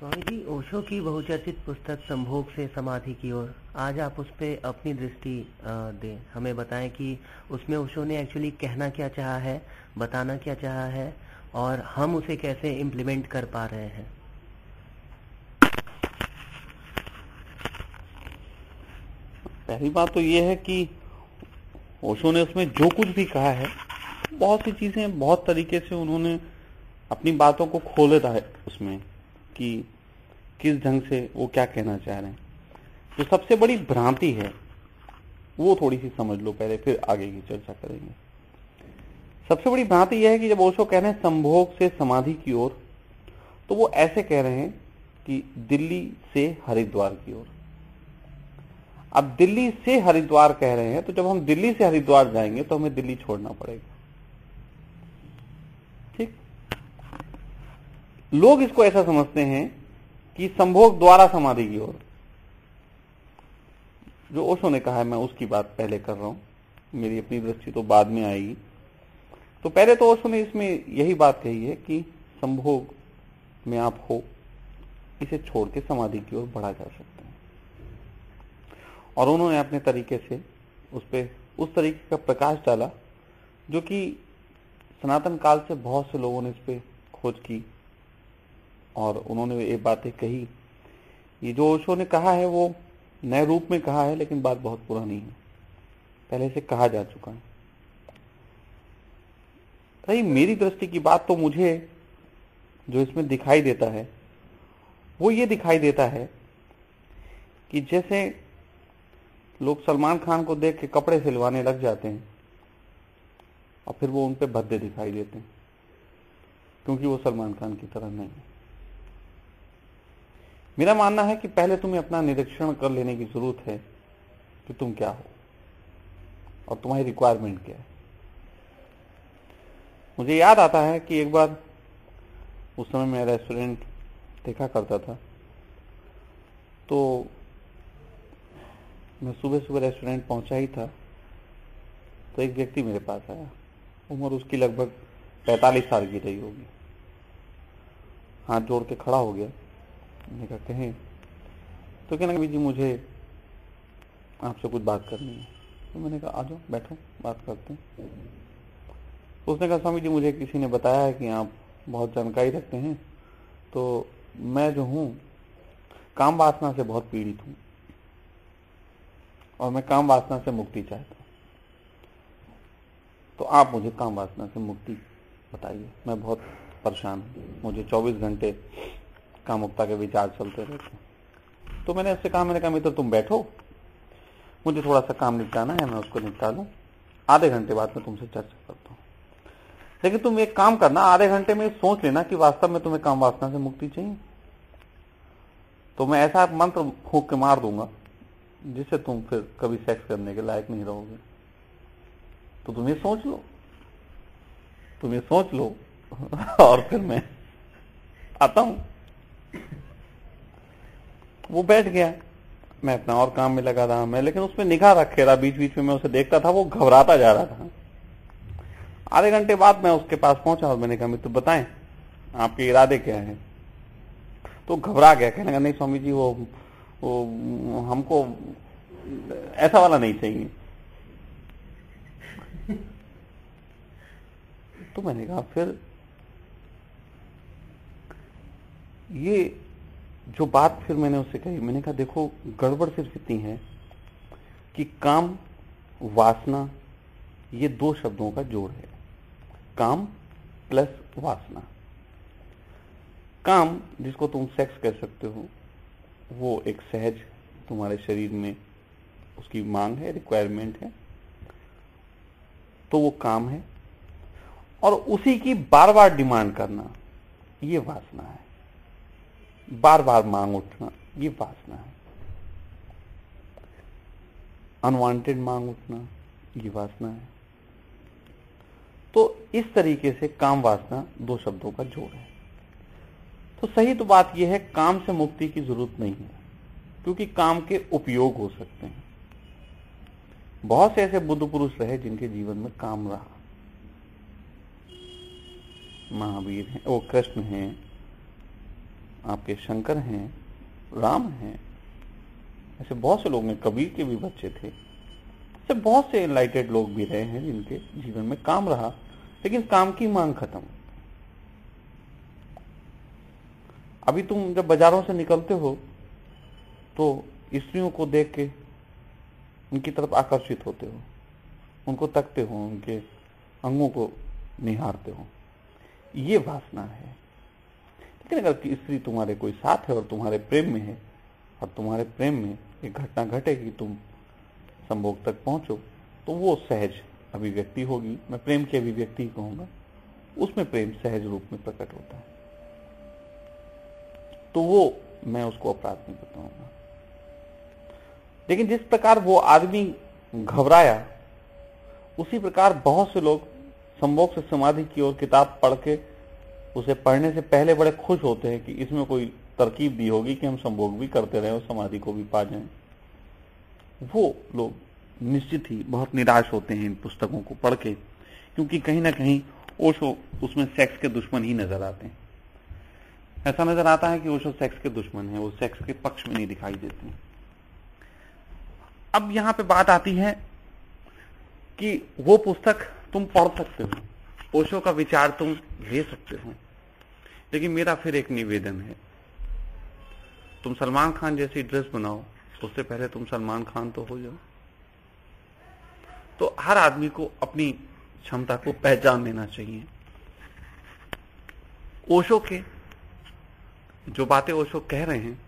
स्वामी जी ओशो की बहुचर्चित पुस्तक संभोग से समाधि की ओर। आज आप उस पर अपनी दृष्टि दें। हमें बताएँ कि उसमें ओशो ने एक्चुअली कहना क्या चाहा है, बताना क्या चाहा है, और हम उसे कैसे इम्प्लीमेंट कर पा रहे हैं। पहली बात तो ये है कि ओशो ने उसमें जो कुछ भी कहा है, बहुत सी चीज़ें, बहुत तरीके से उन्होंने अपनी बातों को खोले था उसमें। कि किस ढंग से वो क्या कहना चाह रहे हैं। जो सबसे बड़ी भ्रांति है, वो थोड़ी सी समझ लो पहले, फिर आगे की चर्चा करेंगे। सबसे बड़ी भ्रांति यह है कि जब ओशो कह रहे हैं, संभोग से समाधि की ओर तो वो ऐसे कह रहे हैं कि दिल्ली से हरिद्वार की ओर। अब दिल्ली से हरिद्वार कह रहे हैं तो जब हम दिल्ली से हरिद्वार जाएँगे तो हमें दिल्ली छोड़ना पड़ेगा। लोग इसको ऐसा समझते हैं कि संभोग द्वारा समाधि की ओर। जो ओशो ने कहा है, मैं उसकी बात पहले कर रहा हूँ, मेरी अपनी दृष्टि तो बाद में आएगी। तो पहले तो ओशो ने इसमें यही बात कही है कि संभोग में आप हो, इसे छोड़ के समाधि की ओर बढ़ा जा सकते हैं। और उन्होंने अपने तरीके से उस पर उस तरीके का प्रकाश डाला, जो कि सनातन काल से बहुत से लोगों ने इस पर खोज की। और उन्होंने ये बातें कही। ये जो ओशो ने कहा है, वो नए रूप में कहा है, लेकिन बात बहुत पुरानी है। पहले से कहा जा चुका है। रही मेरी दृष्टि की बात तो मुझे जो इसमें दिखाई देता है, वो ये दिखाई देता है कि जैसे लोग सलमान खान को देख के कपड़े सिलवाने लग जाते हैं और फिर वो उन पर भद्दे दिखाई देते हैं, क्योंकि वो सलमान खान की तरह नहीं है। मेरा मानना है कि पहले तुम्हें अपना निरीक्षण कर लेने की ज़रूरत है कि तुम क्या हो और तुम्हारी रिक्वायरमेंट क्या है। मुझे याद आता है कि एक बार उस समय मैं रेस्टोरेंट देखा करता था तो मैं सुबह सुबह रेस्टोरेंट पहुँचा ही था तो एक व्यक्ति मेरे पास आया। उम्र उसकी लगभग 45 साल की रही होगी। हाथ जोड़ के खड़ा हो गया। मैंने कहा कहें तो कहना जी, मुझे आपसे कुछ बात करनी है। तो मैंने कहा, आ जाओ, बैठो, बात करते हैं। तो उसने कहा, स्वामी जी, मुझे किसी ने बताया है कि आप बहुत जानकारी रखते हैं। तो मैं जो हूँ, काम वासना से बहुत पीड़ित हूँ और मैं काम वासना से मुक्ति चाहता हूँ। तो आप मुझे काम वासना से मुक्ति बताइए। मैं बहुत परेशान हूँ। मुझे 24 घंटे कामुकता के विचार चलते रहते तो मैंने उससे कहा, मैंने कहा, मित्र, तुम बैठो। मुझे थोड़ा सा काम निपटाना है, मैं उसको निपटा लू आधे घंटे बाद में तुमसे चर्चा करता हूँ। लेकिन तुम एक काम करना, आधे घंटे में सोच लेना कि वास्तव में तुम्हें काम वासना से मुक्ति चाहिए। तो मैं ऐसा मंत्र फूक के मार दूँगा, जिससे तुम फिर कभी सेक्स करने के लायक नहीं रहोगे। तो तुम ये सोच लो। तुम ये सोच लो, और फिर मैं आता हूँ। वो बैठ गया। मैं अपना और काम में लगा रहा, मैं लेकिन उसमें निगाह रखे रहा बीच बीच में मैं उसे देखता था, वो घबराता जा रहा था। आधे घंटे बाद मैं उसके पास पहुँचा और मैंने कहा, मित्र तो बताएँ, आपके इरादे क्या हैं? तो घबरा गया, कहने का नहीं स्वामी जी वो वो, हमको ऐसा वाला नहीं चाहिए। तो मैंने कहा, फिर ये जो बात फिर मैंने उससे कही, मैंने कहा, देखो, गड़बड़ सिर्फ़ इतनी है कि काम, वासना, ये दो शब्दों का जोड़ है। काम प्लस वासना। काम, जिसको तुम सेक्स कह सकते हो, वो एक सहज तुम्हारे शरीर में उसकी मांग है रिक्वायरमेंट है तो वो काम है। और उसी की बार बार डिमांड करना, ये वासना है। बार बार मांग उठना, ये वासना है। अनवांटेड मांग उठना, ये वासना है। तो इस तरीके से काम वासना दो शब्दों का जोड़ है। तो सही तो बात यह है, काम से मुक्ति की ज़रूरत नहीं है, क्योंकि काम के उपयोग हो सकते हैं। बहुत से ऐसे बुद्ध पुरुष रहे जिनके जीवन में काम रहा। महावीर हैं वो कृष्ण हैं आपके शंकर हैं, राम हैं, ऐसे बहुत से लोग हैं, कबीर के भी बच्चे थे। ऐसे बहुत से एनलाइटेड लोग भी रहे हैं जिनके जीवन में काम रहा, लेकिन काम की मांग खत्म। अभी तुम जब बाजारों से निकलते हो तो स्त्रियों को देख के उनकी तरफ़ आकर्षित होते हो। उनको तकते हो, उनके अंगों को निहारते हो। ये वासना है। लेकिन अगर स्त्री तुम्हारे कोई साथ है और तुम्हारे प्रेम में है, और तुम्हारे प्रेम में एक घटना घटे कि तुम संभोग तक पहुंचो तो वो सहज अभिव्यक्ति होगी। मैं प्रेम की अभिव्यक्ति कहूँगा। उसमें प्रेम सहज रूप में प्रकट होता है। तो वो मैं उसको अपराध नहीं बताऊँगा। लेकिन जिस प्रकार वो आदमी घबराया, उसी प्रकार बहुत से लोग संभोग से समाधि की ओर किताब पढ़ के उसे पढ़ने से पहले बड़े खुश होते हैं कि इसमें कोई तरकीब दी होगी कि हम संभोग भी करते रहे और समाधि को भी पा जाएँ। वो लोग निश्चित ही बहुत निराश होते हैं इन पुस्तकों को पढ़ के, क्योंकि कहीं ना कहीं ओशो उसमें सेक्स के दुश्मन ही नज़र आते हैं। ऐसा नज़र आता है कि ओशो सेक्स के दुश्मन है, वो सेक्स के पक्ष में नहीं दिखाई देते अब यहाँ पे बात आती है कि वो पुस्तक तुम पढ़ सकते हो। ओशो का विचार तुम ले सकते हो। लेकिन मेरा फिर एक निवेदन है, तुम सलमान खान जैसी ड्रेस बनाओ, उससे पहले तुम सलमान खान तो हो जाओ। तो हर आदमी को अपनी क्षमता को पहचान लेना चाहिए। ओशो के जो बातें ओशो कह रहे हैं,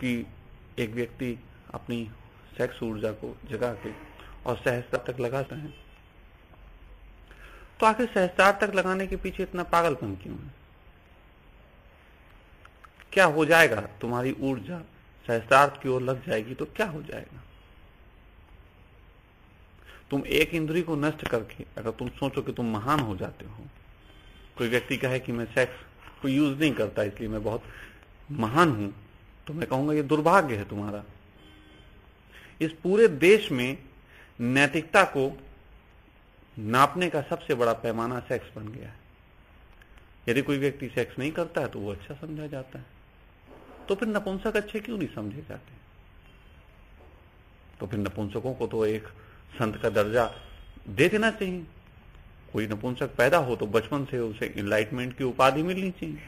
कि एक व्यक्ति अपनी सेक्स ऊर्जा को जगा के और सहजता तक लगाता है तो आखिर सहजता तक लगाने के पीछे इतना पागलपन क्यों है? क्या हो जाएगा? तुम्हारी ऊर्जा सहस्त्रार्थ की ओर लग जाएगी तो क्या हो जाएगा? तुम एक इंद्री को नष्ट करके, अगर तुम सोचो कि तुम महान हो जाते हो, कोई व्यक्ति कहे कि मैं सेक्स को यूज़ नहीं करता, इसलिए मैं बहुत महान हूँ तो मैं कहूँगा ये दुर्भाग्य है तुम्हारा। इस पूरे देश में नैतिकता को नापने का सबसे बड़ा पैमाना सेक्स बन गया है। यदि कोई व्यक्ति सेक्स नहीं करता है तो वो अच्छा समझा जाता है। तो फिर नपुंसक अच्छे क्यों नहीं समझे जाते? तो फिर नपुंसकों को तो एक संत का दर्जा दे देना चाहिए। कोई नपुंसक पैदा हो तो बचपन से उसे इनलाइटमेंट की उपाधि मिलनी चाहिए।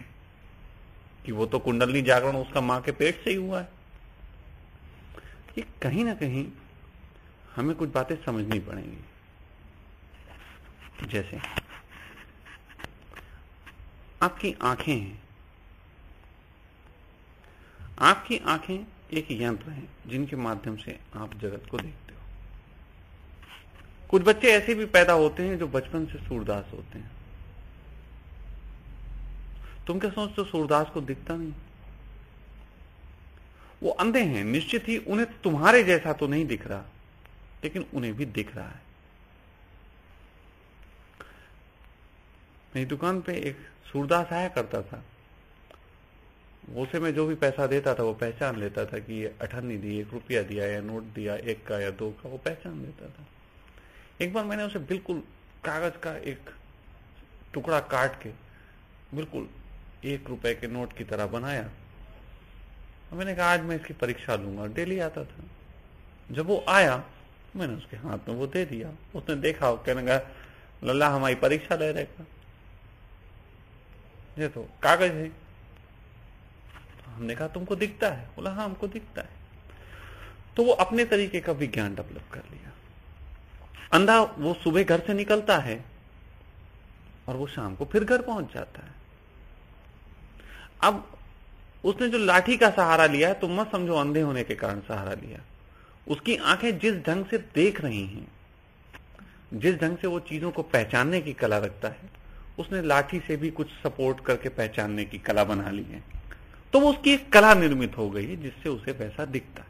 कि वो तो कुंडलनी जागरण उसका माँ के पेट से ही हुआ है। कि कहीं ना कहीं हमें कुछ बातें समझनी पड़ेंगी। जैसे। आपकी आँखें हैं। आपकी आँखें एक यंत्र है जिनके माध्यम से आप जगत को देखते हो। कुछ बच्चे ऐसे भी पैदा होते हैं जो बचपन से सूरदास होते हैं। तुम क्या सोचते हो सूरदास को दिखता नहीं। वो अंधे हैं, निश्चित ही उन्हें तुम्हारे जैसा तो नहीं दिख रहा, लेकिन उन्हें भी दिख रहा है। मेरी दुकान पे एक सूरदास आया करता था। उसे मैं जो भी पैसा देता था, वो पहचान लेता था कि ये अठन्नी दी, एक रुपया दिया, या नोट दिया, एक का या दो का, वो पहचान लेता था। एक बार मैंने उसे बिल्कुल कागज़ का एक टुकड़ा काट के बिल्कुल एक रुपए के नोट की तरह बनाया। मैंने कहा, आज मैं इसकी परीक्षा लूँगा। डेली आता था। जब वो आया, मैंने उसके हाथ में वो दे दिया। उसने देखा कहने लगा, लल्ला हमारी परीक्षा ले रहेगा ये तो कागज़ है। हमने कहा, तुमको दिखता है? बोला हाँ हमको दिखता है। तो वो अपने तरीके का विज्ञान डेवलप कर लिया। अंधा वो सुबह घर से निकलता है और वो शाम को फिर घर पहुँच जाता है। अब उसने जो लाठी का सहारा लिया है, तुम मत समझो, अंधे होने के कारण सहारा लिया। उसकी आँखें जिस ढंग से देख रही हैं, जिस ढंग से वो चीज़ों को पहचानने की कला रखता है उसने लाठी से भी कुछ सपोर्ट करके पहचानने की कला बना ली है। तो वो उसकी एक कला निर्मित हो गई है, जिससे उसे वैसा दिखता है।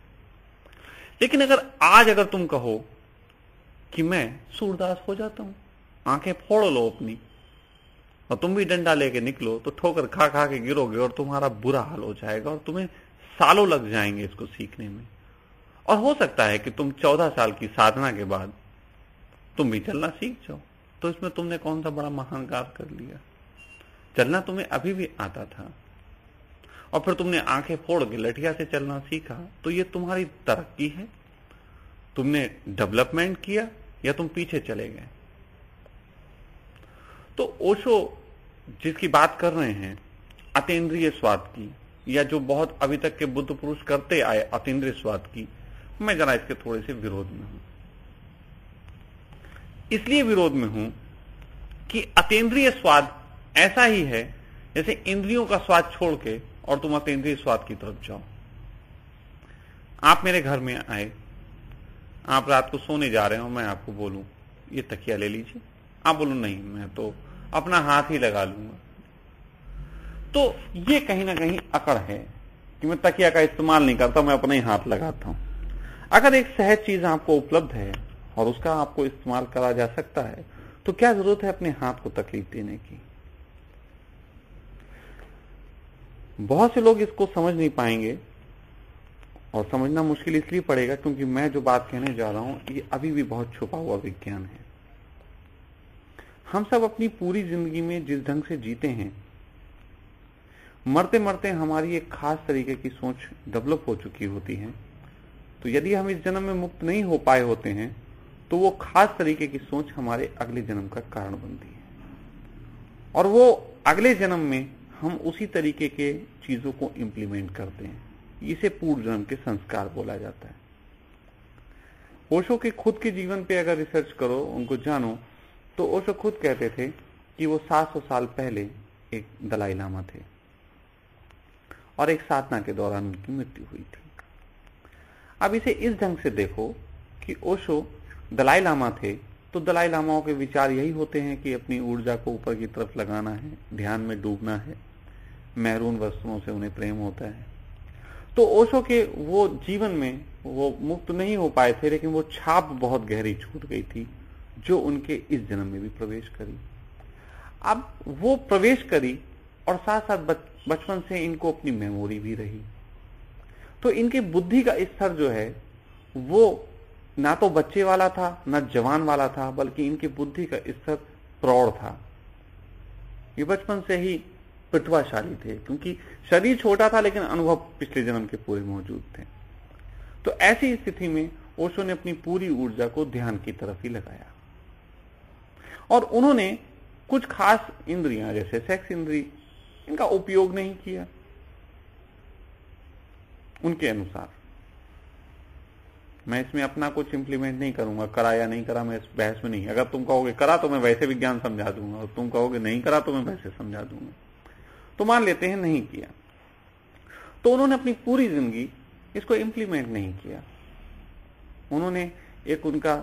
लेकिन अगर आज अगर तुम कहो कि मैं सूरदास हो जाता हूँ, आँखें फोड़ लो अपनी, और तुम भी डंडा लेके निकलो तो ठोकर खा खा के गिरोगे और तुम्हारा बुरा हाल हो जाएगा और तुम्हें सालों लग जाएँगे इसको सीखने में। और हो सकता है कि तुम चौदह साल की साधना के बाद तुम भी चलना सीख जाओ। तो इसमें तुमने कौन सा बड़ा महान कार्य कर लिया? चलना तुम्हें अभी भी आता था। और फिर तुमने आँखें फोड़ के लठिया से चलना सीखा तो ये तुम्हारी तरक्की है। तुमने डेवलपमेंट किया या तुम पीछे चले गए? तो ओशो जिसकी बात कर रहे हैं अतेंद्रिय स्वाद की, या जो बहुत अभी तक के बुद्ध पुरुष करते आए अतेंद्रिय स्वाद की, मैं जरा इसके थोड़े से विरोध में हूँ। इसलिए विरोध में हूँ कि अतेंद्रिय स्वाद ऐसा ही है जैसे इंद्रियों का स्वाद छोड़ के और तुम अतेंद्रिय स्वाद की तरफ़ जाओ। आप मेरे घर में आए, आप रात को सोने जा रहे हो, मैं आपको बोलूँ, ये तकिया ले लीजिए। आप बोलो, नहीं, मैं तो अपना हाथ ही लगा लूँगा। तो ये कहीं ना कहीं अकड़ है कि मैं तकिया का इस्तेमाल नहीं करता, मैं अपने ही हाथ लगाता हूँ। अगर एक सहज चीज़ आपको उपलब्ध है और उसका आपको इस्तेमाल करा जा सकता है तो क्या ज़रूरत है अपने हाथ को तकलीफ़ देने की? बहुत से लोग इसको समझ नहीं पाएँगे और समझना मुश्किल इसलिए पड़ेगा क्योंकि मैं जो बात कहने जा रहा हूँ, ये अभी भी बहुत छुपा हुआ विज्ञान है। हम सब अपनी पूरी ज़िंदगी में जिस ढंग से जीते हैं, मरते मरते हमारी एक खास तरीके की सोच डेवलप हो चुकी होती है। तो यदि हम इस जन्म में मुक्त नहीं हो पाए होते हैं तो वो खास तरीके की सोच हमारे अगले जन्म का कारण बनती है। और वो अगले जन्म में हम उसी तरीके के चीज़ों को इंप्लीमेंट करते हैं। इसे पूर्व जन्म के संस्कार बोला जाता है। ओशो के खुद के जीवन पे अगर रिसर्च करो, उनको जानो तो ओशो खुद कहते थे कि वो 700 साल पहले एक दलाई लामा थे। और एक साधना के दौरान उनकी मृत्यु हुई थी। अब इसे इस ढंग से देखो कि ओशो दलाई लामा थे तो दलाई लामाओं के विचार यही होते हैं कि अपनी ऊर्जा को ऊपर की तरफ़ लगाना है, ध्यान में डूबना है। मैरून वस्तुओं से उन्हें प्रेम होता है। तो ओशो के वो जीवन में वो मुक्त नहीं हो पाए थे, लेकिन वो छाप बहुत गहरी छूट गई थी, जो उनके इस जन्म में भी प्रवेश करी। अब वो प्रवेश करी और साथ साथ बचपन से इनको अपनी मेमोरी भी रही। तो इनके बुद्धि का स्तर जो है, वो ना तो बच्चे वाला था, ना जवान वाला था, बल्कि इनकी बुद्धि का स्तर प्रौढ़ था। ये बचपन से ही प्रतिभाशाली थे, क्योंकि शरीर छोटा था, लेकिन अनुभव पिछले जन्म के पूरे मौजूद थे। तो ऐसी स्थिति में ओशो ने अपनी पूरी ऊर्जा को ध्यान की तरफ़ ही लगाया। और उन्होंने कुछ खास इंद्रियाँ, जैसे सेक्स इंद्री, इनका उपयोग नहीं किया। उनके अनुसार मैं इसमें अपना कुछ इंप्लीमेंट नहीं करूँगा, करा या नहीं करा, मैं इस बहस में नहीं। अगर तुम कहोगे करा तो मैं वैसे विज्ञान समझा दूँगा। और तुम कहोगे नहीं करा तो मैं वैसे समझा दूँगा। तो मान लेते हैं नहीं किया। तो उन्होंने अपनी पूरी ज़िंदगी इसको इम्प्लीमेंट नहीं किया। उन्होंने एक उनका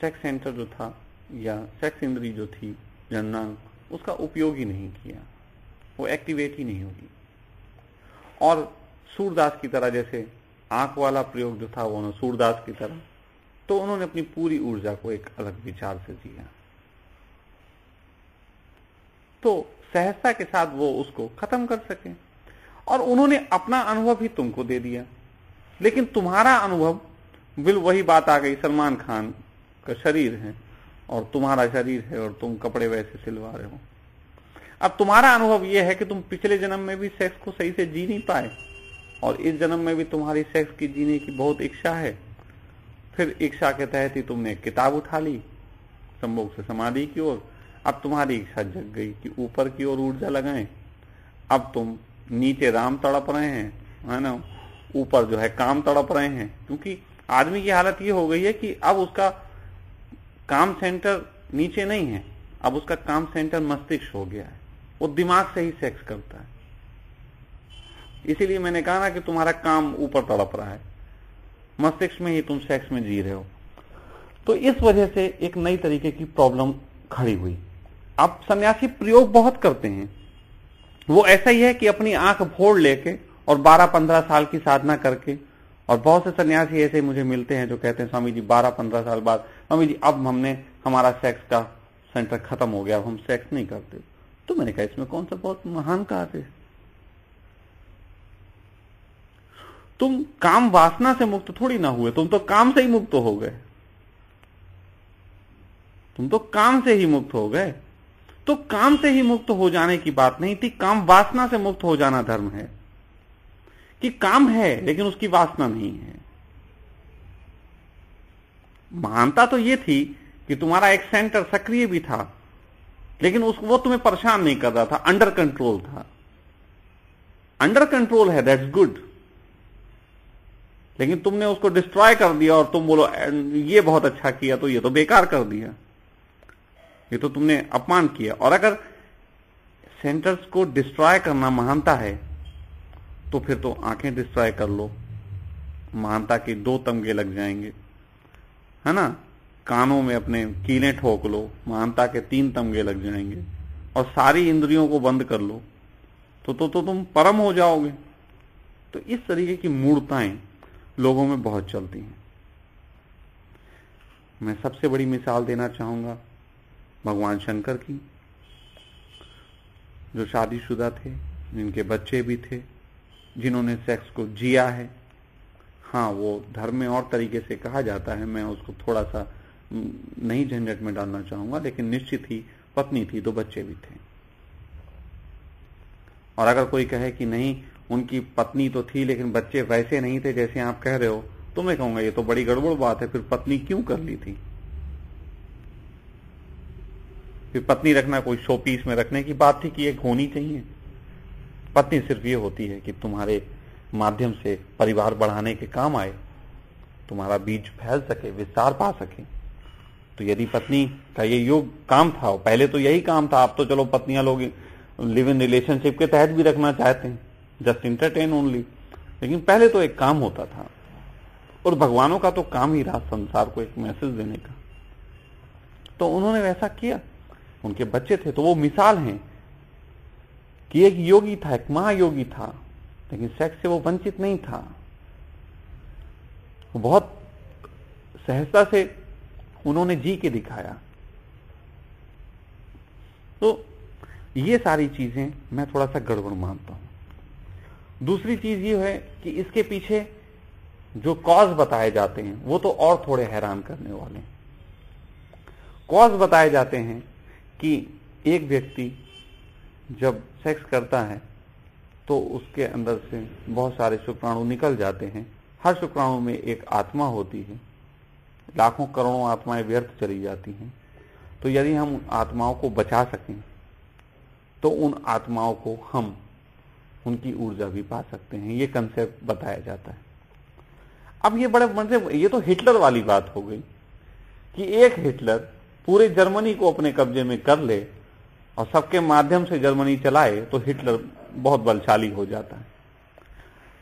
सेक्स सेंटर जो था या सेक्स इंद्री जो थी, जननांग, उसका उपयोग ही नहीं किया। वो एक्टिवेट ही नहीं होगी। और सूरदास की तरह जैसे आँख वाला प्रयोग जो था वो सूरदास की तरह तो उन्होंने अपनी पूरी ऊर्जा को एक अलग विचार से जिया। तो सहजता के साथ वो उसको खत्म कर सके और उन्होंने अपना अनुभव ही तुमको दे दिया। लेकिन तुम्हारा अनुभव, बिल वही बात आ गई, सलमान खान का शरीर है और तुम्हारा शरीर है और तुम कपड़े वैसे सिलवा रहे हो। अब तुम्हारा अनुभव यह है कि तुम पिछले जन्म में भी सेक्स को सही से जी नहीं पाए। और इस जन्म में भी तुम्हारी सेक्स की जीने की बहुत इच्छा है। फिर इच्छा के तहत ही तुमने किताब उठा ली, संभोग से समाधि की ओर। अब तुम्हारी इच्छा जग गई कि ऊपर की ओर ऊर्जा लगाएँ। अब तुम नीचे राम तड़प रहे हैं, है ना? ऊपर जो है काम तड़प रहे हैं। क्योंकि आदमी की हालत ये हो गई है कि अब उसका काम सेंटर नीचे नहीं है। अब उसका काम सेंटर मस्तिष्क हो गया है। वो दिमाग से ही सेक्स करता है। इसीलिए मैंने कहा ना कि तुम्हारा काम ऊपर तड़प रहा है। मस्तिष्क में ही तुम सेक्स में जी रहे हो। तो इस वजह से एक नई तरीके की प्रॉब्लम खड़ी हुई। अब सन्यासी प्रयोग बहुत करते हैं। वो ऐसा ही है कि अपनी आँख फोड़ लेके और 12-15 साल की साधना करके, और बहुत से सन्यासी ऐसे मुझे मिलते हैं जो कहते हैं, स्वामी जी 12-15 साल बाद, स्वामी जी, अब हमने, हमारा सेक्स का सेंटर खत्म हो गया, अब हम सेक्स नहीं करते। तो मैंने कहा, इसमें कौन सा बहुत महान कार्य है? तुम काम वासना से मुक्त थोड़ी ना हुए, तुम तो काम से ही मुक्त हो गए। तुम तो काम से ही मुक्त हो गए। तो काम से ही मुक्त हो जाने की बात नहीं थी, काम वासना से मुक्त हो जाना धर्म है। कि काम है, लेकिन उसकी वासना नहीं है। मानता तो ये थी कि तुम्हारा एक सेंटर सक्रिय भी था, लेकिन उस, वो तुम्हें परेशान नहीं कर रहा था अंडर कंट्रोल था। अंडर कंट्रोल है दैट्स गुड लेकिन तुमने उसको डिस्ट्रॉय कर दिया और तुम बोलो ये बहुत अच्छा किया तो ये तो बेकार कर दिया। ये तो तुमने अपमान किया। और अगर सेंटर्स को डिस्ट्रॉय करना महानता है तो फिर तो आँखें डिस्ट्रॉय कर लो। महानता के दो तमगे लग जाएँगे। है ना? कानों में अपने कीले ठोक लो महानता के तीन तमगे लग जाएँगे। और सारी इंद्रियों को बंद कर लो। तो तो, तो तुम परम हो जाओगे। तो इस तरीके की मूर्ताएँ लोगों में बहुत चलती हैं। मैं सबसे बड़ी मिसाल देना चाहूँगा भगवान शंकर की, जो शादीशुदा थे, जिनके बच्चे भी थे, जिन्होंने सेक्स को जिया है। हाँ वो धर्म में और तरीके से कहा जाता है, मैं उसको थोड़ा सा नहीं झंझट में डालना चाहूँगा, लेकिन निश्चित ही पत्नी थी तो बच्चे भी थे। और अगर कोई कहे कि नहीं उनकी पत्नी तो थी, लेकिन बच्चे वैसे नहीं थे जैसे आप कह रहे हो। तो मैं कहूँगा, ये तो बड़ी गड़बड़ बात है, फिर पत्नी क्यों कर ली थी? फिर पत्नी रखना, कोई शो पीस में रखने की बात थी कि एक होनी चाहिए? पत्नी सिर्फ़ ये होती है कि तुम्हारे माध्यम से परिवार बढ़ाने के काम आए, तुम्हारा बीज फैल सके, विस्तार पा सके। तो यदि पत्नी का ये योग काम था, पहले तो यही काम था आप तो चलो पत्नियाँ लोग लिव इन रिलेशनशिप के तहत भी रखना चाहते हैं। Just entertain only. लेकिन पहले तो एक काम होता था। और भगवानों का तो काम ही रहा संसार को एक मैसेज देने का। तो उन्होंने वैसा किया। उनके बच्चे थे तो वो मिसाल हैं कि एक योगी था, एक महायोगी था, लेकिन सेक्स से वो वंचित नहीं था। वो बहुत सहजता से उन्होंने जी के दिखाया। तो ये सारी चीज़ें मैं थोड़ा सा गड़बड़ मानता हूँ। दूसरी चीज़ ये है कि इसके पीछे जो कॉज बताए जाते हैं, वो तो और थोड़े हैरान करने वाले कॉज बताए जाते हैं कि एक व्यक्ति जब सेक्स करता है तो उसके अंदर से बहुत सारे शुक्राणु निकल जाते हैं। हर शुक्राणु में एक आत्मा होती है। लाखों करोड़ों आत्माएँ व्यर्थ चली जाती हैं। तो यदि हम आत्माओं को बचा सकें तो उन आत्माओं को हम उनकी ऊर्जा भी पा सकते हैं, ये कंसेप्ट बताया जाता है। अब ये बड़े मतलब ये तो हिटलर वाली बात हो गई कि एक हिटलर पूरे जर्मनी को अपने कब्जे में कर ले और सबके माध्यम से जर्मनी चलाए तो हिटलर बहुत बलशाली हो जाता है।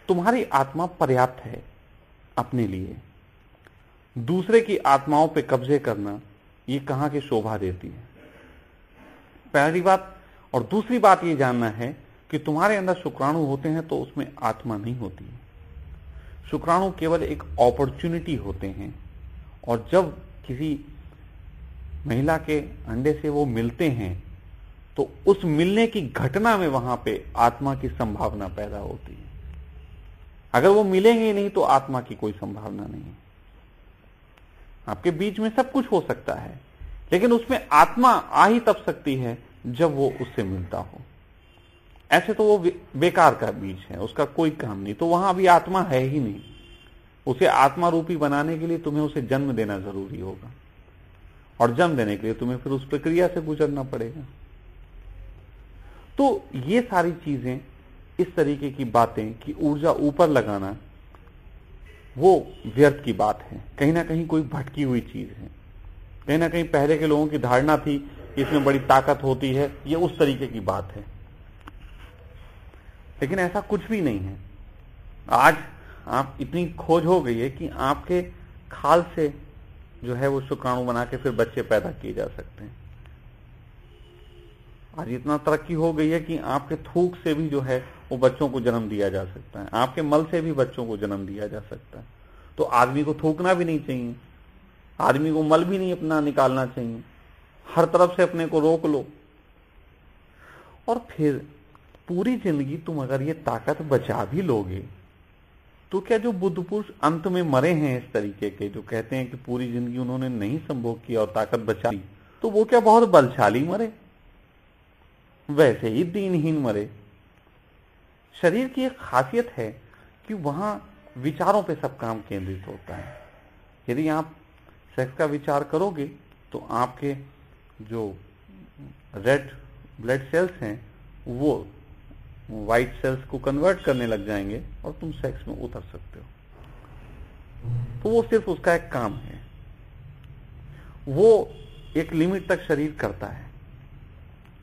तुम्हारी आत्मा पर्याप्त है अपने लिए। दूसरे की आत्माओं पे कब्जे करना, ये कहाँ की शोभा देती है? पहली बात, और दूसरी बात ये जानना है कि तुम्हारे अंदर शुक्राणु होते हैं तो उसमें आत्मा नहीं होती शुक्राणु केवल एक अपॉर्चुनिटी होते हैं और जब किसी महिला के अंडे से वो मिलते हैं तो उस मिलने की घटना में वहाँ पे आत्मा की संभावना पैदा होती है। अगर वो मिलेंगे नहीं तो आत्मा की कोई संभावना नहीं आपके बीच में सब कुछ हो सकता है, लेकिन उसमें आत्मा आ ही तब सकती है जब वो उससे मिलता हो। ऐसे तो वो बेकार का बीज है, उसका कोई काम नहीं। तो वहाँ अभी आत्मा है ही नहीं। उसे आत्मा रूपी बनाने के लिए तुम्हें उसे जन्म देना ज़रूरी होगा। और जन्म देने के लिए तुम्हें फिर उस प्रक्रिया से गुजरना पड़ेगा। तो ये सारी चीज़ें, इस तरीके की बातें कि ऊर्जा ऊपर लगाना, वो व्यर्थ की बात है। कहीं ना कहीं कोई भटकी हुई चीज़ है। कहीं ना कहीं पहले के लोगों की धारणा थी कि इसमें बड़ी ताकत होती है, ये उस तरीके की बात है। लेकिन ऐसा कुछ भी नहीं है। आज आप इतनी खोज हो गई है कि आपके खाल से जो है वो शुक्राणु बना के फिर बच्चे पैदा किए जा सकते हैं। आज इतना तरक्की हो गई है कि आपके थूक से भी जो है वो बच्चों को जन्म दिया जा सकता है। आपके मल से भी बच्चों को जन्म दिया जा सकता है। तो आदमी को थूकना भी नहीं चाहिए। आदमी को मल भी नहीं अपना निकालना चाहिए। हर तरफ़ से अपने को रोक लो। और फिर पूरी ज़िंदगी तुम अगर ये ताकत बचा भी लोगे तो क्या जो बुद्ध पुरुष अंत में मरे हैं इस तरीके के, जो कहते हैं कि पूरी ज़िंदगी उन्होंने नहीं संभोग किया और ताकत बचा ली तो वो क्या बहुत बलशाली मरे? वैसे ही दीनहीन मरे। शरीर की एक खासियत है कि वहाँ विचारों पे सब काम केंद्रित होता है। यदि आप सेक्स का विचार करोगे तो आपके जो रेड ब्लड सेल्स हैं, वो व्हाइट सेल्स को कन्वर्ट करने लग जाएँगे और तुम सेक्स में उतर सकते हो। तो वो सिर्फ़ उसका एक काम है। वो एक लिमिट तक शरीर करता है।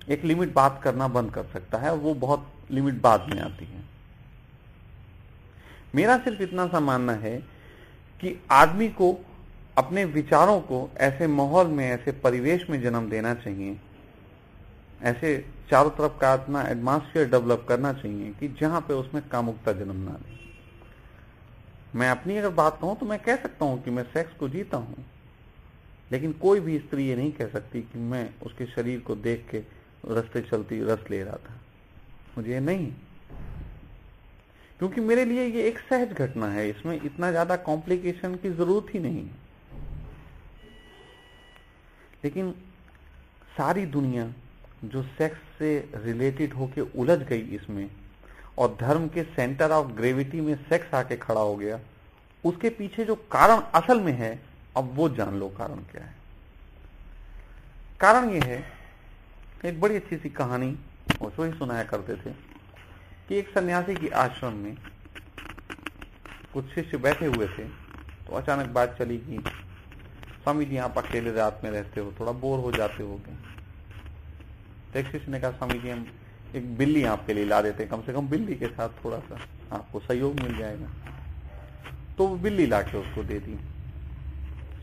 एक लिमिट बात करना बंद कर सकता है। वो बहुत लिमिट बाद में आती है। मेरा सिर्फ़ इतना सा मानना है कि आदमी को अपने विचारों को ऐसे माहौल में, ऐसे परिवेश में जन्म देना चाहिए। ऐसे चारों तरफ़ का अपना एटमॉस्फेयर डेवलप करना चाहिए कि जहाँ पे उसमें कामुकता जन्म ना ले। मैं अपनी अगर बात कहूँ तो मैं कह सकता हूँ कि मैं सेक्स को जीता हूँ, लेकिन कोई भी स्त्री ये नहीं कह सकती कि मैं उसके शरीर को देख के रस्ते चलती रस ले रहा था। मुझे नहीं क्योंकि मेरे लिए ये एक सहज घटना है, इसमें इतना ज़्यादा कॉम्प्लिकेशन की ज़रूरत ही नहीं लेकिन सारी दुनिया जो सेक्स से रिलेटेड होके उलझ गई इसमें और धर्म के सेंटर ऑफ़ ग्रेविटी में सेक्स आके खड़ा हो गया। उसके पीछे जो कारण असल में है, अब वो जान लो कारण क्या है। कारण ये है, एक बड़ी अच्छी सी कहानी ही सुनाया करते थे कि एक सन्यासी की आश्रम में कुछ शिष्य बैठे हुए थे तो अचानक बात चली कि, स्वामी जी, आप अकेले रात में रहते हो, थोड़ा बोर हो जाते हो तो शिष्य ने कहा, स्वामी जी, हम एक बिल्ली आपके लिए ला देते हैं। कम से कम बिल्ली के साथ थोड़ा सा आपको सहयोग मिल जाएगा। तो वो बिल्ली ला के उसको दे दी।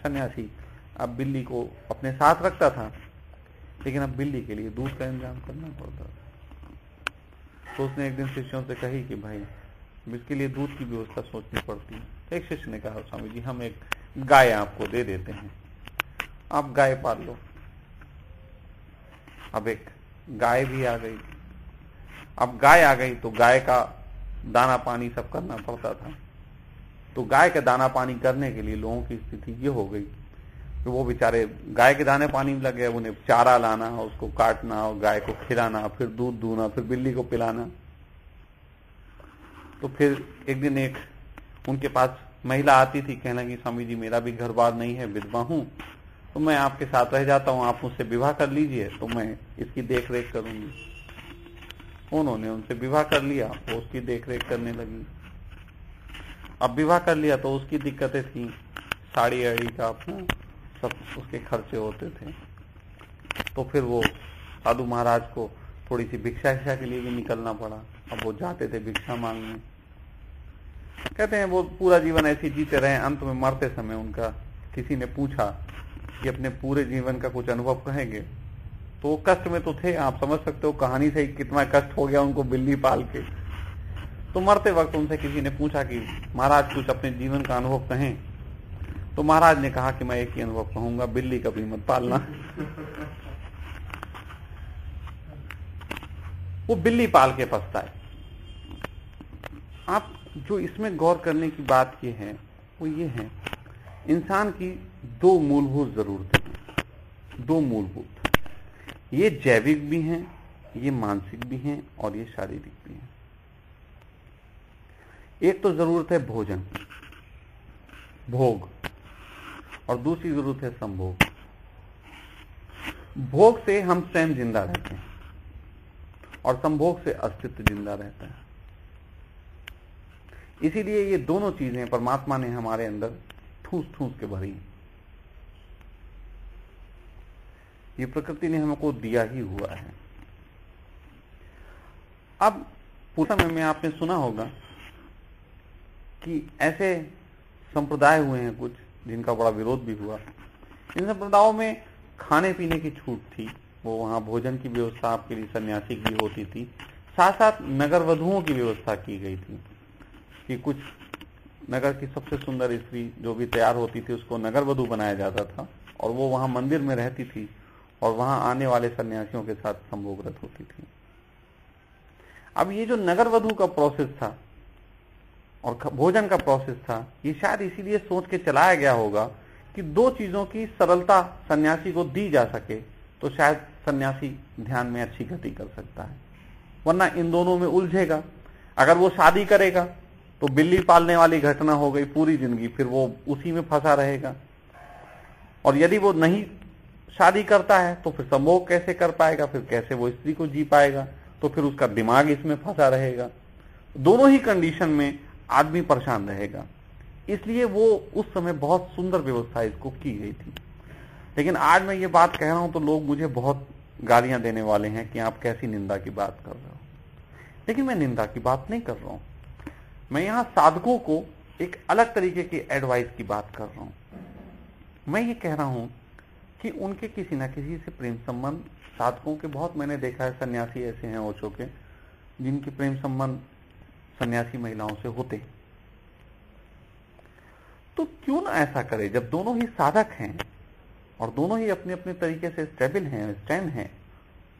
सन्यासी, अब बिल्ली को अपने साथ रखता था, लेकिन अब बिल्ली के लिए दूध का इंतज़ाम करना पड़ता था। तो उसने एक दिन शिष्यों से कही कि, भाई इसके लिए दूध की व्यवस्था सोचनी पड़ती है। तो एक शिष्य ने कहा, स्वामी जी, हम एक गाय आपको दे देते हैं। आप गाय पाल लो। अब एक गाय भी आ गई। अब गाय आ गई तो गाय का दाना पानी सब करना पड़ता था। तो गाय का दाना पानी करने के लिए लोगों की स्थिति ये हो गई कि वो बेचारे गाय के दाने पानी में लगे, उन्हें चारा लाना, उसको काटना और गाय को खिलाना, फिर दूध दूना, फिर बिल्ली को पिलाना। तो फिर एक दिन एक उनके पास महिला आती थी, कहना कि स्वामी जी, मेरा भी घर बार नहीं है, विधवा हूँ। तो मैं आपके साथ रह जाता हूँ, आप मुझसे विवाह कर लीजिए तो मैं इसकी देख रेख करूँगी। उन्होंने उनसे विवाह कर लिया, वो उसकी देख रेख करने लगी। अब विवाह कर लिया तो उसकी दिक्कतें थी। साड़ी, अड़ी का अपना सब उसके खर्चे होते थे। तो फिर वो साधु महाराज को थोड़ी सी भिक्षा शिक्षा के लिए भी निकलना पड़ा। अब वो जाते थे भिक्षा मांगने। कहते हैं, वो पूरा जीवन ऐसे जीते रहे, अंत में मरते समय उनका किसी ने पूछा कि अपने पूरे जीवन का कुछ अनुभव कहेंगे? तो कष्ट में तो थे, आप समझ सकते हो कहानी से कितना कष्ट हो गया उनको बिल्ली पाल के। तो मरते वक्त उनसे किसी ने पूछा कि, महाराज, कुछ अपने जीवन का अनुभव कहें? तो महाराज ने कहा कि, मैं एक ही अनुभव कहूँगा, बिल्ली कभी मत पालना। वो बिल्ली पाल के फंसता है आप जो इसमें गौर करने की बात ये है, वो ये है इंसान की दो मूलभूत जरूरतें हैं। दो मूलभूत। ये जैविक भी हैं, ये मानसिक भी हैं और ये शारीरिक भी हैं। एक तो ज़रूरत है भोजन भोग। और दूसरी ज़रूरत है संभोग। भोग से हम स्वयं ज़िंदा रहते हैं और संभोग से अस्तित्व ज़िंदा रहता है। इसीलिए ये दोनों चीज़ें परमात्मा ने हमारे अंदर ठूस ठूस के भरी। ये प्रकृति ने हमको दिया ही हुआ है। अब पूरा समय में आपने सुना होगा कि ऐसे संप्रदाय हुए हैं कुछ, जिनका बड़ा विरोध भी हुआ। इन संप्रदायों में खाने पीने की छूट थी। वो वहाँ भोजन की व्यवस्था आपके लिए सन्यासी की होती थी। साथ साथ नगर वधुओं की व्यवस्था की गई थी कि कुछ नगर की सबसे सुंदर स्त्री जो भी तैयार होती थी, उसको नगर वधु बनाया जाता था और वो वहाँ मंदिर में रहती थी और वहाँ आने वाले सन्यासियों के साथ संभोगरत होती थी। अब ये जो नगर वधु का प्रोसेस था और भोजन का प्रोसेस था, ये शायद इसीलिए सोच के चलाया गया होगा कि दो चीज़ों की सरलता सन्यासी को दी जा सके तो शायद सन्यासी ध्यान में अच्छी गति कर सकता है। वरना इन दोनों में उलझेगा। अगर वो शादी करेगा तो बिल्ली पालने वाली घटना हो गई पूरी ज़िंदगी, फिर वो उसी में फंसा रहेगा। और यदि वो नहीं शादी करता है तो फिर संभोग कैसे कर पाएगा? फिर कैसे वो स्त्री को जी पाएगा? तो फिर उसका दिमाग इसमें फंसा रहेगा। दोनों ही कंडीशन में आदमी परेशान रहेगा। इसलिए वो उस समय बहुत सुंदर व्यवस्था इसको की गई थी। लेकिन आज मैं ये बात कह रहा हूँ तो लोग मुझे बहुत गालियाँ देने वाले हैं कि आप कैसी निंदा की बात कर रहे हो। लेकिन मैं निंदा की बात नहीं कर रहा हूँ। मैं यहाँ साधकों को एक अलग तरीके की एडवाइस की बात कर रहा हूँ। मैं ये कह रहा हूँ कि उनके किसी ना किसी से प्रेम संबंध, साधकों के बहुत मैंने देखा है, सन्यासी ऐसे हैं ओशो के, जिनके प्रेम संबंध सन्यासी महिलाओं से होते तो क्यों ना ऐसा करे? जब दोनों ही साधक हैं और दोनों ही अपने अपने तरीके से स्टेबल हैं स्टैंड हैं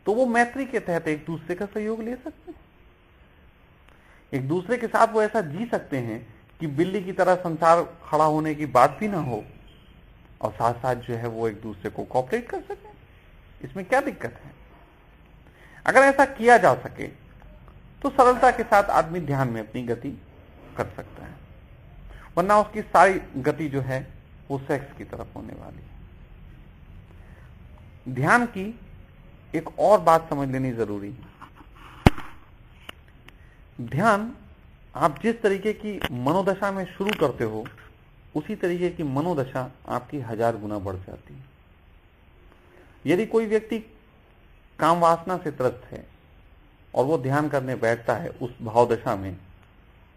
तो वो मैत्री के तहत एक दूसरे का सहयोग ले सकते हैं। एक दूसरे के साथ वो ऐसा जी सकते हैं कि बिल्ली की तरह संसार खड़ा होने की बात भी ना हो और साथ साथ जो है वो एक दूसरे को कॉपरेट कर सके। इसमें क्या दिक्कत है? अगर ऐसा किया जा सके तो सरलता के साथ आदमी ध्यान में अपनी गति कर सकता है। वरना उसकी सारी गति जो है, वो सेक्स की तरफ़ होने वाली है। ध्यान की एक और बात समझ लेनी ज़रूरी है। ध्यान, आप जिस तरीके की मनोदशा में शुरू करते हो, उसी तरीके की मनोदशा आपकी हज़ार गुना बढ़ जाती है। यदि कोई व्यक्ति काम वासना से त्रस्त है और वो ध्यान करने बैठता है उस भावदशा में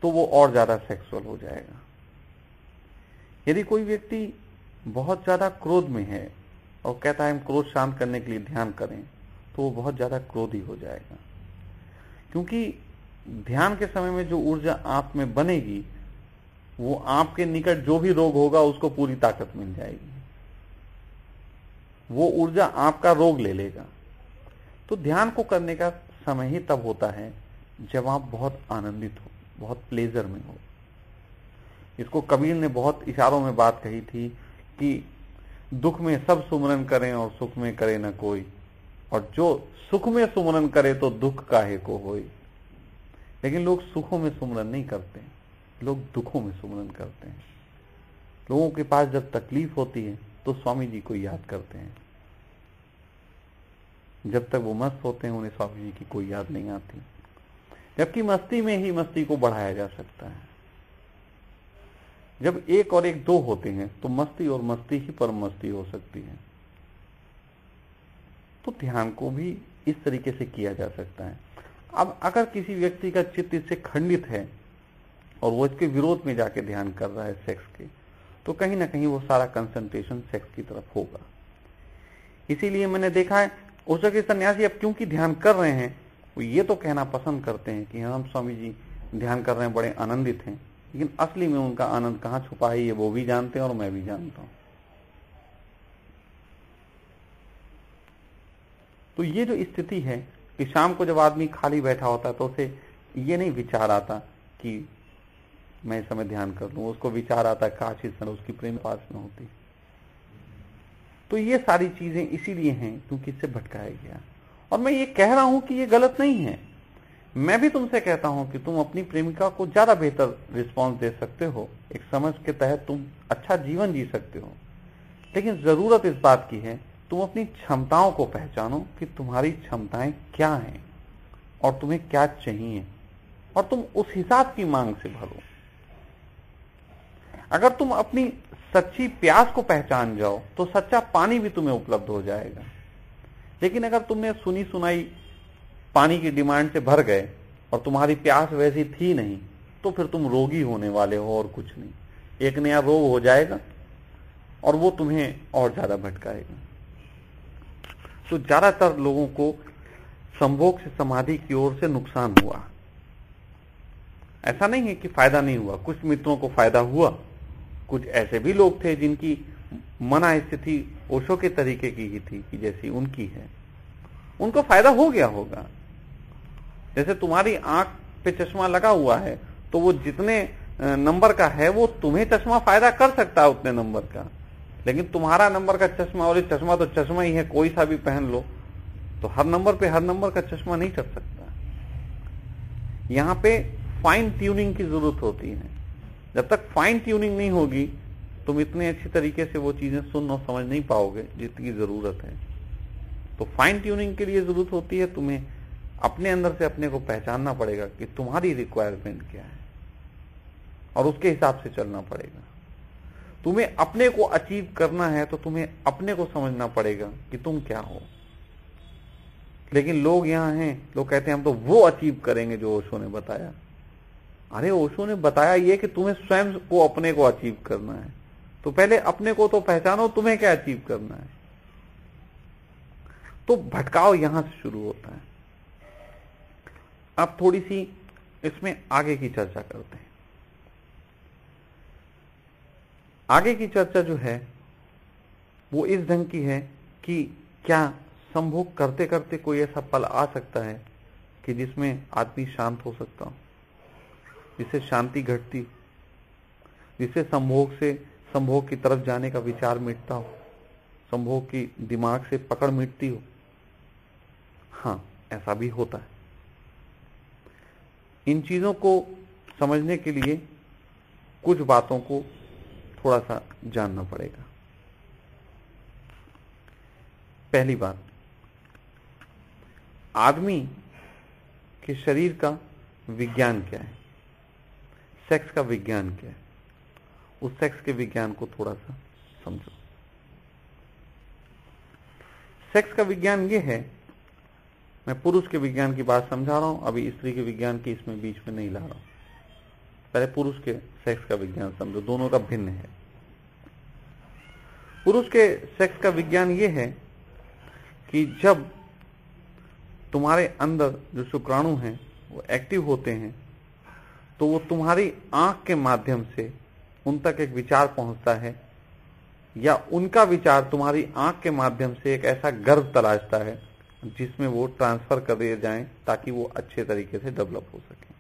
तो वो और ज़्यादा सेक्सुअल हो जाएगा। यदि कोई व्यक्ति बहुत ज़्यादा क्रोध में है और कहता है, हम क्रोध शांत करने के लिए ध्यान करें तो वो बहुत ज़्यादा क्रोधी हो जाएगा। क्योंकि ध्यान के समय में जो ऊर्जा आप में बनेगी, वो आपके निकट जो भी रोग होगा, उसको पूरी ताकत मिल जाएगी। वो ऊर्जा आपका रोग ले लेगा। तो ध्यान को करने का समय ही तब होता है, जब आप बहुत आनंदित हो, बहुत प्लेजर में हो। इसको कबीर ने बहुत इशारों में बात कही थी कि दुख में सब सुमरन करें और सुख में करे न कोई, और जो सुख में सुमरन करे तो दुख काहे को होई लेकिन लोग सुखों में सुमरन नहीं करते लोग दुखों में सुमरन करते हैं। लोगों के पास जब तकलीफ़ होती है तो स्वामी जी को याद करते हैं। जब तक वो मस्त होते हैं, उन्हें स्वामी जी की कोई याद नहीं आती। जबकि मस्ती में ही मस्ती को बढ़ाया जा सकता है। जब एक और एक दो होते हैं तो मस्ती और मस्ती ही परम मस्ती हो सकती है। तो ध्यान को भी इस तरीके से किया जा सकता है। अब अगर किसी व्यक्ति का चित्त इससे खंडित है और वो इसके विरोध में जाके ध्यान कर रहा है सेक्स के तो कहीं ना कहीं वो सारा कंसंट्रेशन सेक्स की तरफ़ होगा। इसीलिए मैंने देखा है, उस जगह सन्यासी अब क्योंकि ध्यान कर रहे हैं, वो ये तो कहना पसंद करते हैं कि हम स्वामी जी ध्यान कर रहे हैं, बड़े आनंदित हैं। लेकिन असली में उनका आनंद कहाँ छुपा है, ये वो भी जानते हैं और मैं भी जानता हूँ। तो ये जो स्थिति है कि शाम को जब आदमी खाली बैठा होता है तो उसे ये नहीं विचार आता कि मैं इस समय ध्यान कर लू उसको विचार आता काश इस समय उसकी प्रेम पास में होती। तो ये सारी चीज़ें इसीलिए हैं क्योंकि इससे भटकाया गया। और मैं ये कह रहा हूँ कि ये गलत नहीं है। मैं भी तुमसे कहता हूँ कि तुम अपनी प्रेमिका को ज़्यादा बेहतर रिस्पॉन्स दे सकते हो। एक समझ के तहत तुम अच्छा जीवन जी सकते हो। लेकिन ज़रूरत इस बात की है तुम अपनी क्षमताओं को पहचानो कि तुम्हारी क्षमताएँ क्या हैं और तुम्हें क्या चाहिए और तुम उस हिसाब की मांग से भरो। अगर तुम अपनी सच्ची प्यास को पहचान जाओ तो सच्चा पानी भी तुम्हें उपलब्ध हो जाएगा। लेकिन अगर तुमने सुनी सुनाई पानी की डिमांड से भर गए और तुम्हारी प्यास वैसी थी नहीं तो फिर तुम रोगी होने वाले हो और कुछ नहीं। एक नया रोग हो जाएगा और वो तुम्हें और ज़्यादा भटकाएगा। तो ज़्यादातर लोगों को संभोग से समाधि की ओर से नुकसान हुआ। ऐसा नहीं है कि फ़ायदा नहीं हुआ। कुछ मित्रों को फ़ायदा हुआ। कुछ ऐसे भी लोग थे जिनकी मना स्थिति ओशो के तरीके की ही थी कि जैसी उनकी है। उनको फ़ायदा हो गया होगा। जैसे तुम्हारी आँख पे चश्मा लगा हुआ है तो वो जितने नंबर का है, वो तुम्हें चश्मा फ़ायदा कर सकता है उतने नंबर का। लेकिन तुम्हारा नंबर का चश्मा और चश्मा तो चश्मा ही है, कोई सा भी पहन लो तो हर नंबर पे हर नंबर का चश्मा नहीं चढ़ सकता। यहाँ पे फाइन ट्यूनिंग की ज़रूरत होती है। जब तक फाइन ट्यूनिंग नहीं होगी, तुम इतने अच्छी तरीके से वो चीज़ें सुन और समझ नहीं पाओगे जितनी ज़रूरत है। तो फाइन ट्यूनिंग के लिए ज़रूरत होती है, तुम्हें अपने अंदर से अपने को पहचानना पड़ेगा कि तुम्हारी रिक्वायरमेंट क्या है और उसके हिसाब से चलना पड़ेगा। तुम्हें अपने को अचीव करना है तो तुम्हें अपने को समझना पड़ेगा कि तुम क्या हो। लेकिन लोग यहाँ हैं, लोग कहते हैं, हम तो वो अचीव करेंगे जो ओशो ने बताया। अरे, ओशो ने बताया ये कि तुम्हें स्वयं को अपने को अचीव करना है। तो पहले अपने को तो पहचानो, तुम्हें क्या अचीव करना है? तो भटकाव यहाँ से शुरू होता है। अब थोड़ी सी इसमें आगे की चर्चा करते हैं। आगे की चर्चा जो है, वो इस ढंग की है कि क्या संभोग करते करते कोई ऐसा पल आ सकता है कि जिसमें आदमी शांत हो सकता हो, जिससे शांति घटती जिससे संभोग से, संभोग की तरफ़ जाने का विचार मिटता हो, संभोग की दिमाग से पकड़ मिटती हो। हाँ ऐसा भी होता है। इन चीज़ों को समझने के लिए कुछ बातों को थोड़ा सा जानना पड़ेगा। पहली बात, आदमी के शरीर का विज्ञान क्या है? सेक्स का विज्ञान क्या है? उस सेक्स के विज्ञान को थोड़ा सा समझो। सेक्स का विज्ञान ये है, मैं पुरुष के विज्ञान की बात समझा रहा हूँ, अभी स्त्री के विज्ञान की इसमें बीच में नहीं ला रहा हूँ। पहले पुरुष के सेक्स का विज्ञान समझो, दोनों का भिन्न है। पुरुष के सेक्स का विज्ञान ये है कि जब तुम्हारे अंदर जो शुक्राणु हैं, वो एक्टिव होते हैं तो वो तुम्हारी आँख के माध्यम से उन तक एक विचार पहुँचता है, या उनका विचार तुम्हारी आँख के माध्यम से एक ऐसा गर्भ तलाशता है जिसमें वो ट्रांसफ़र कर दिए जाएँ ताकि वो अच्छे तरीके से डेवलप हो सके।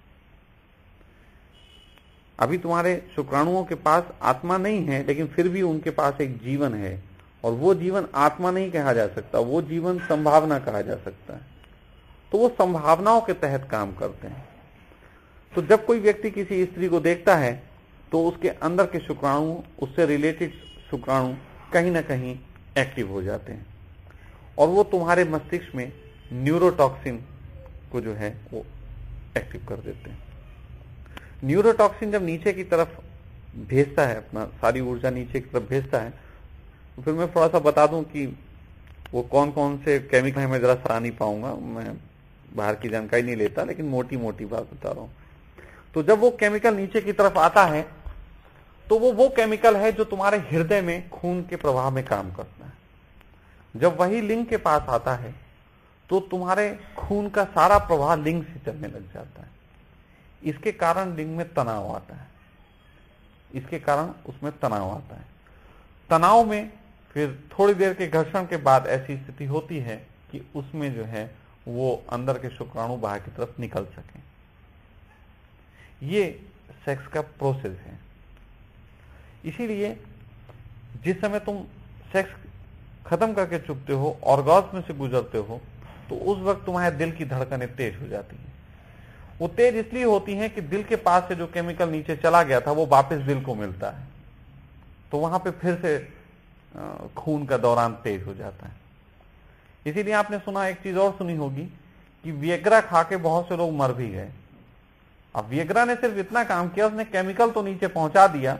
अभी तुम्हारे शुक्राणुओं के पास आत्मा नहीं है, लेकिन फिर भी उनके पास एक जीवन है। और वो जीवन आत्मा नहीं कहा जा सकता, वो जीवन संभावना कहा जा सकता है। तो वो संभावनाओं के तहत काम करते हैं। तो जब कोई व्यक्ति किसी स्त्री को देखता है तो उसके अंदर के शुक्राणु, उससे रिलेटेड शुक्राणु कहीं ना कहीं एक्टिव हो जाते हैं। और वो तुम्हारे मस्तिष्क में न्यूरोटॉक्सिन को जो है, वो एक्टिव कर देते हैं। न्यूरोटॉक्सिन जब नीचे की तरफ़ भेजता है, अपना सारी ऊर्जा नीचे की तरफ़ भेजता है तो फिर मैं थोड़ा सा बता दूँ कि वो कौन कौन से केमिकल है, मैं जरा सरा नहीं पाऊँगा, मैं बाहर की जानकारी नहीं लेता, लेकिन मोटी मोटी बात बता रहा हूँ। तो जब वो केमिकल नीचे की तरफ़ आता है तो वो वो केमिकल है जो तुम्हारे हृदय में खून के प्रवाह में काम करता है। जब वही लिंग के पास आता है तो तुम्हारे खून का सारा प्रवाह लिंग से चलने लग जाता है। इसके कारण लिंग में तनाव आता है। इसके कारण उसमें तनाव आता है। तनाव में फिर थोड़ी देर के घर्षण के बाद ऐसी स्थिति होती है कि उसमें जो है वो अंदर के शुक्राणु बाहर की तरफ़ निकल सके। ये सेक्स का प्रोसेस है। इसीलिए जिस समय तुम सेक्स खत्म करके चुकते हो में से गुजरते हो तो उस वक्त तुम्हारे दिल की धड़कनें तेज हो जाती हैं। वो तेज इसलिए होती हैं कि दिल के पास से जो केमिकल नीचे चला गया था, वो वापस दिल को मिलता है। तो वहाँ पे फिर से खून का दौरान तेज हो जाता है। इसीलिए आपने सुना, एक चीज़ और सुनी होगी कि वियग्रा खा के बहुत से लोग मर भी गए। अब वियग्रा ने सिर्फ़ इतना काम किया, उसने केमिकल तो नीचे पहुँचा दिया,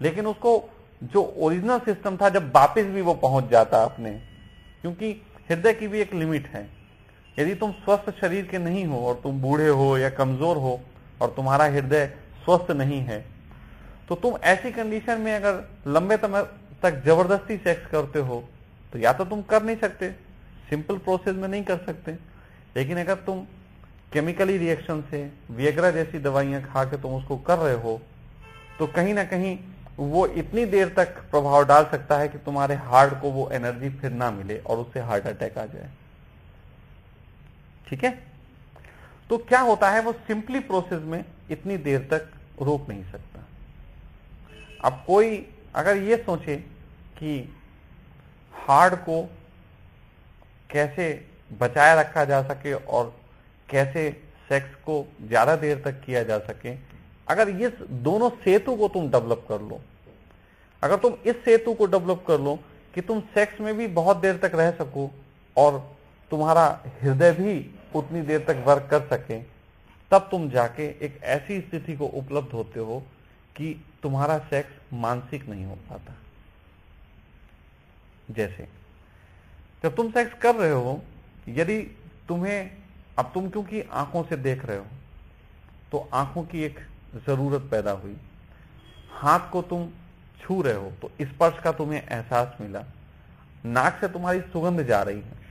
लेकिन उसको जो ओरिजिनल सिस्टम था, जब वापस भी वो पहुँच जाता अपने, क्योंकि हृदय की भी एक लिमिट है। यदि तुम स्वस्थ शरीर के नहीं हो और तुम बूढ़े हो या कमज़ोर हो और तुम्हारा हृदय स्वस्थ नहीं है तो तुम ऐसी कंडीशन में अगर लंबे समय तक ज़बरदस्ती सेक्स करते हो तो या तो तुम कर नहीं सकते सिंपल प्रोसेस में नहीं कर सकते। लेकिन अगर तुम केमिकली रिएक्शन से वियग्रा जैसी दवाइयाँ खा के तुम उसको कर रहे हो तो कहीं ना कहीं वो इतनी देर तक प्रभाव डाल सकता है कि तुम्हारे हार्ट को वो एनर्जी फिर ना मिले और उससे हार्ट अटैक आ जाए। ठीक है? तो क्या होता है, वो सिंपली प्रोसेस में इतनी देर तक रोक नहीं सकता। अब कोई अगर ये सोचे कि हार्ड को कैसे बचाए रखा जा सके और कैसे सेक्स को ज़्यादा देर तक किया जा सके, अगर ये दोनों सेतु को तुम डेवलप कर लो, अगर तुम इस सेतु को डेवलप कर लो कि तुम सेक्स में भी बहुत देर तक रह सको और तुम्हारा हृदय भी उतनी देर तक वर्क कर सके, तब तुम जाके एक ऐसी स्थिति को उपलब्ध होते हो कि तुम्हारा सेक्स मानसिक नहीं हो पाता। जैसे, जब तुम सेक्स कर रहे हो, यदि तुम्हें, अब तुम क्योंकि आँखों से देख रहे हो तो आँखों की एक ज़रूरत पैदा हुई। हाथ को तुम छू रहे हो तो स्पर्श का तुम्हें एहसास मिला। नाक से तुम्हारी सुगंध जा रही है।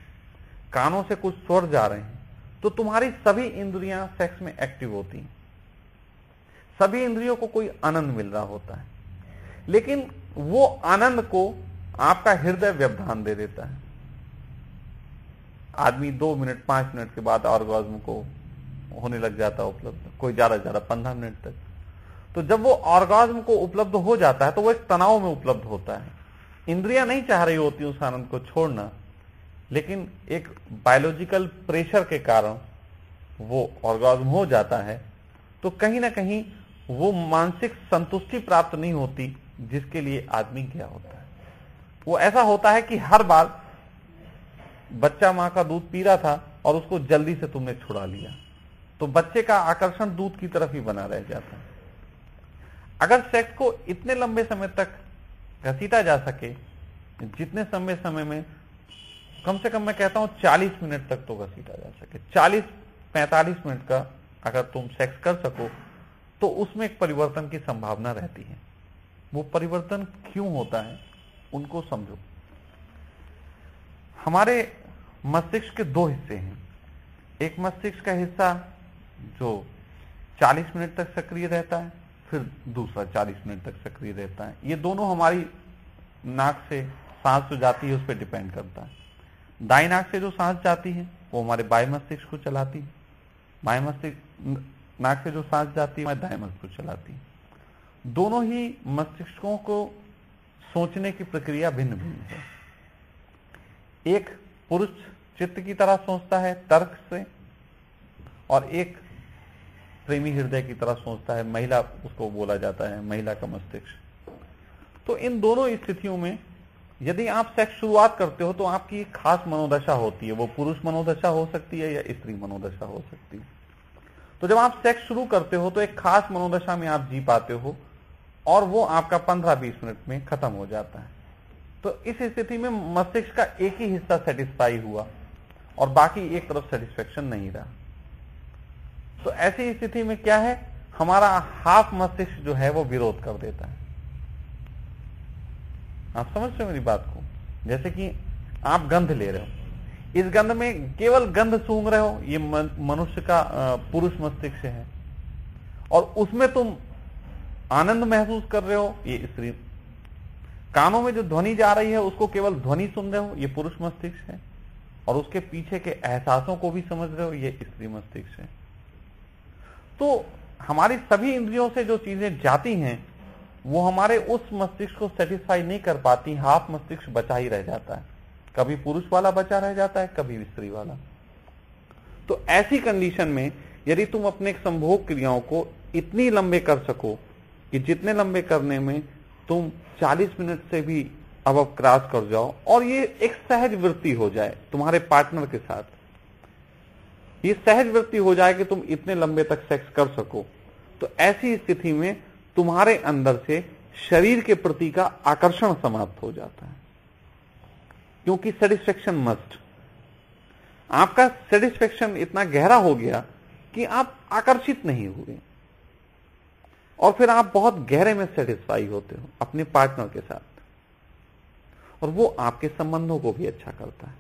कानों से कुछ स्वर जा रहे हैं तो तुम्हारी सभी इंद्रियाँ सेक्स में एक्टिव होती हैं। सभी इंद्रियों को कोई आनंद मिल रहा होता है। लेकिन वो आनंद को आपका हृदय व्यवधान दे देता है। आदमी दो मिनट, पाँच मिनट के बाद ऑर्गेज्म को होने लग जाता है उपलब्ध, कोई ज़्यादा ज़्यादा पंद्रह मिनट तक। तो जब वो ऑर्गेज्म को उपलब्ध हो जाता है तो वो एक तनाव में उपलब्ध होता है। इंद्रियाँ नहीं चाह रही होती उस आनंद को छोड़ना। लेकिन एक बायोलॉजिकल प्रेशर के कारण वो ऑर्गेज्म हो जाता है तो कहीं ना कहीं वो मानसिक संतुष्टि प्राप्त नहीं होती जिसके लिए आदमी गया होता है। वो ऐसा होता है कि हर बार बच्चा माँ का दूध पी रहा था और उसको जल्दी से तुमने छुड़ा लिया। तो बच्चे का आकर्षण दूध की तरफ़ ही बना रह जाता है। अगर सेक्स को इतने लंबे समय तक घसीटा जा सके, जितने समय समय में कम से कम मैं कहता हूँ 40 मिनट तक तो घसीटा जा सके। 40 45 मिनट का अगर तुम सेक्स कर सको तो उसमें एक परिवर्तन की संभावना रहती है। वो परिवर्तन क्यों होता है, उनको समझो। हमारे मस्तिष्क के दो हिस्से हैं। एक मस्तिष्क का हिस्सा जो 40 मिनट तक सक्रिय रहता है, फिर दूसरा 40 मिनट तक सक्रिय रहता है। ये दोनों हमारी नाक से सांस जो जाती है, उस पर डिपेंड करता है। दाई नाक से जो सांस जाती है, वो हमारे बाय मस्तिष्क को चलाती है। बाय मस्तिष्क, नाक से जो सांस जाती है, हमारे दाएँ मस्तिष्क को चलाती है। दोनों ही मस्तिष्कों को सोचने की प्रक्रिया भिन्न भिन्न है। एक पुरुष चित्त की तरह सोचता है तर्क से, और एक प्रेमी हृदय की तरह सोचता है, महिला, उसको बोला जाता है, महिला का मस्तिष्क। तो इन दोनों स्थितियों में यदि आप सेक्स शुरुआत करते हो तो आपकी एक खास मनोदशा होती है। वो पुरुष मनोदशा हो सकती है या स्त्री मनोदशा हो सकती है। तो जब आप सेक्स शुरू करते हो तो एक खास मनोदशा में आप जी पाते हो और वो आपका 15-20 मिनट में खत्म हो जाता है। तो इस स्थिति में मस्तिष्क का एक ही हिस्सा सेटिस्फाई हुआ और बाकी एक तरफ़ सेटिस्फेक्शन नहीं रहा। तो ऐसी स्थिति में क्या है? हमारा हाफ़ मस्तिष्क जो है, वो विरोध कर देता है। आप समझ रहे हो मेरी बात को? जैसे कि आप गंध ले रहे हो। इस गंध में केवल गंध सूंघ रहे हो, ये मनुष्य का पुरुष मस्तिष्क है। और उसमें तुम आनंद महसूस कर रहे हो, ये स्त्री। कानों में जो ध्वनि जा रही है, उसको केवल ध्वनि सुन रहे हो, ये पुरुष मस्तिष्क है। और उसके पीछे के एहसासों को भी समझ रहे हो, ये स्त्री मस्तिष्क है। तो हमारी सभी इंद्रियों से जो चीज़ें जाती हैं वो हमारे उस मस्तिष्क को सेटिस्फाई नहीं कर पाती हाफ़ मस्तिष्क बचा ही रह जाता है। कभी पुरुष वाला बचा रह जाता है, कभी स्त्री वाला। तो ऐसी कंडीशन में यदि तुम अपने संभोग क्रियाओं को इतनी लंबे कर सको कि जितने लंबे करने में तुम 40 मिनट से भी अब अब क्रॉस कर जाओ और ये एक सहज वृत्ति हो जाए तुम्हारे पार्टनर के साथ। ये सहज वृत्ति हो जाए कि तुम इतने लंबे तक सेक्स कर सको। तो ऐसी स्थिति में तुम्हारे अंदर से शरीर के प्रति का आकर्षण समाप्त हो जाता है। क्योंकि सेटिस्फेक्शन मस्ट आपका सेटिस्फेक्शन इतना गहरा हो गया कि आप आकर्षित नहीं हुए। और फिर आप बहुत गहरे में सेटिस्फाई होते हो अपने पार्टनर के साथ। और वो आपके संबंधों को भी अच्छा करता है।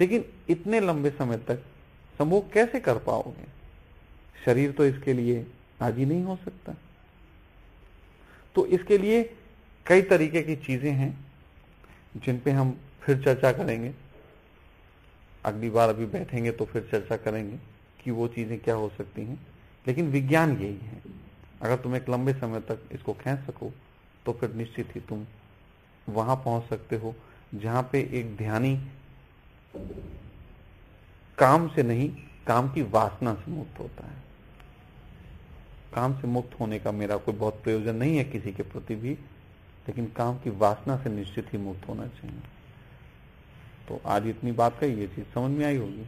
लेकिन इतने लंबे समय तक संभोग कैसे कर पाओगे? शरीर तो इसके लिए राज़ी नहीं हो सकता। तो इसके लिए कई तरीके की चीज़ें हैं, जिन पे हम फिर चर्चा करेंगे। अगली बार अभी बैठेंगे तो फिर चर्चा करेंगे कि वो चीज़ें क्या हो सकती हैं। लेकिन विज्ञान यही है। अगर तुम एक लंबे समय तक इसको खेच सको तो फिर निश्चित ही तुम वहाँ पहुँच सकते हो, जहाँ पे एक ध्यानी काम से नहीं, काम की वासना से मुक्त होता है। काम से मुक्त होने का मेरा कोई बहुत प्रयोजन नहीं है किसी के प्रति भी, लेकिन काम की वासना से निश्चित ही मुक्त होना चाहिए। तो आज इतनी बात कही, ये चीज़ समझ में आई होगी।